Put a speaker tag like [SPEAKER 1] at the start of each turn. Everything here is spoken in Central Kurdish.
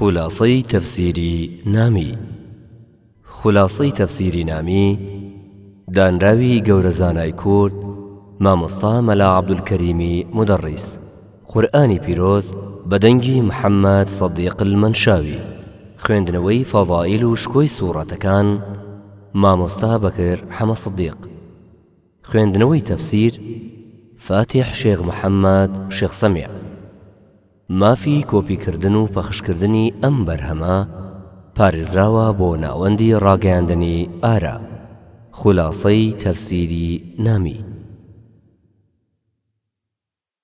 [SPEAKER 1] خولاسەی تەفسیری نامی خولاسەی تەفسیری نامی دانراوی گەورە زانای کورد مامۆستا مەلا عەبدولکەریمی مودەڕیس قورئانی پیرۆز بە دەنگی محەممەد سەدیق المەنشاوی خوێندنەوەی فەزائیل و شکۆی سووڕەتەکان مامۆستا بەکر حەمە سەدیق خوێندنەوەی تەفسیر فاتیح شێخ محەممەد شێخ سەمیع مافی کۆپی کردن و پەخش کردنی ئەم بەرهەمە پارێزراوە بۆ ناوەندی ڕاگەیاندنی ئارا خولاسەی تەفسیری نامی.